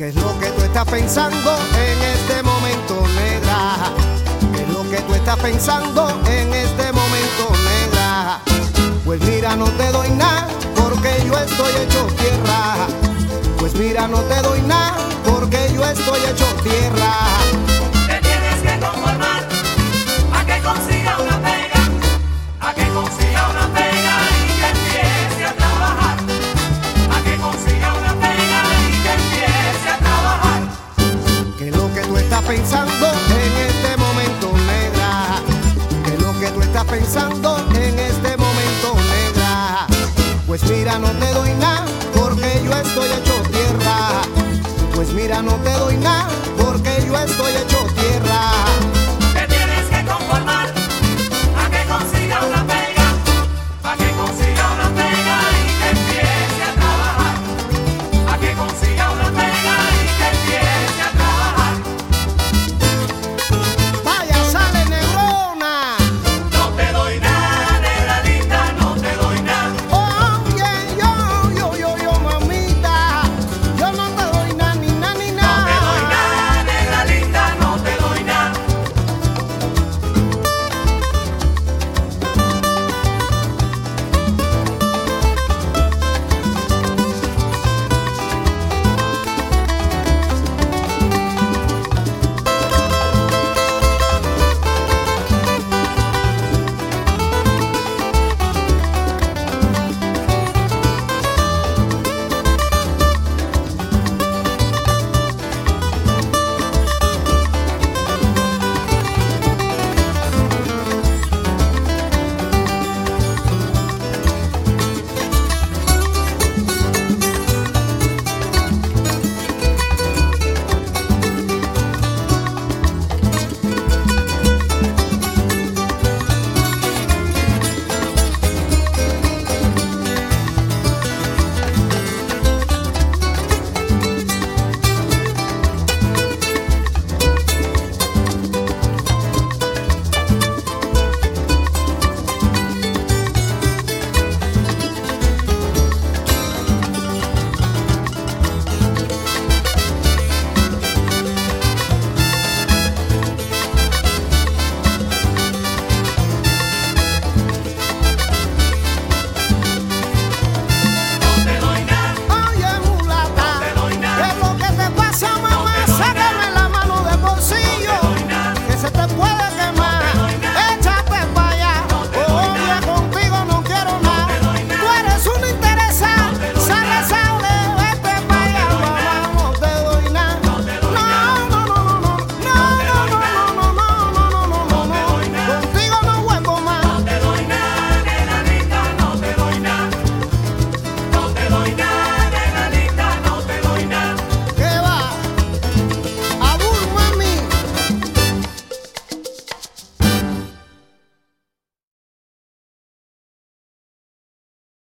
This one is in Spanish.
¿Qué es lo que tú estás pensando en este momento, negra? ¿Qué es lo que tú estás pensando en este momento, negra? Pues mira, no te doy nada porque yo estoy hecho tierra. Pues mira, no te doy nada porque yo estoy hecho tierra. Estás pensando en este momento, negra? ¿Qué lo que tú estás pensando en este momento, negra? Pues mira, no te doy nada porque yo estoy hecho tierra. Pues mira, no te doy nada porque yo estoy hecho tierra.